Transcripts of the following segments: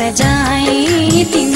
सजाए थी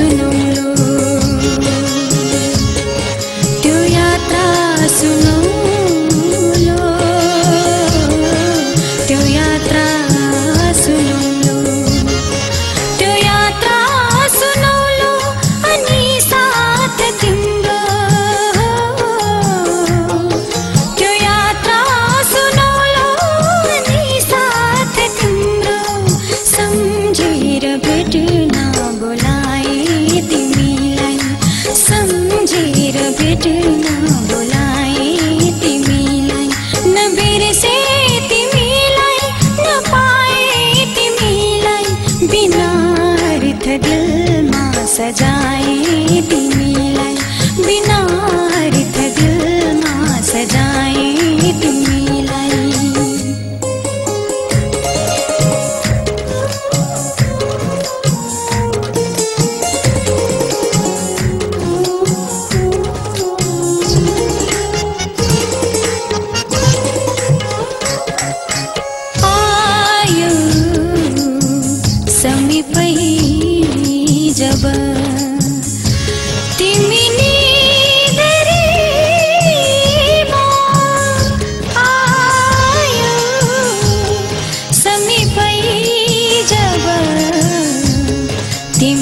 सुनो मासे बिना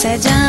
sedan.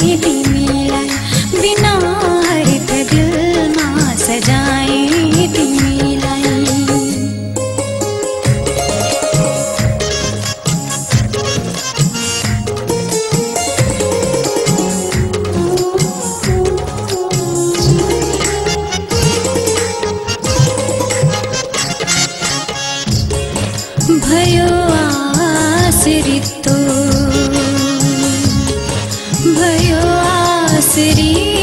दी Shri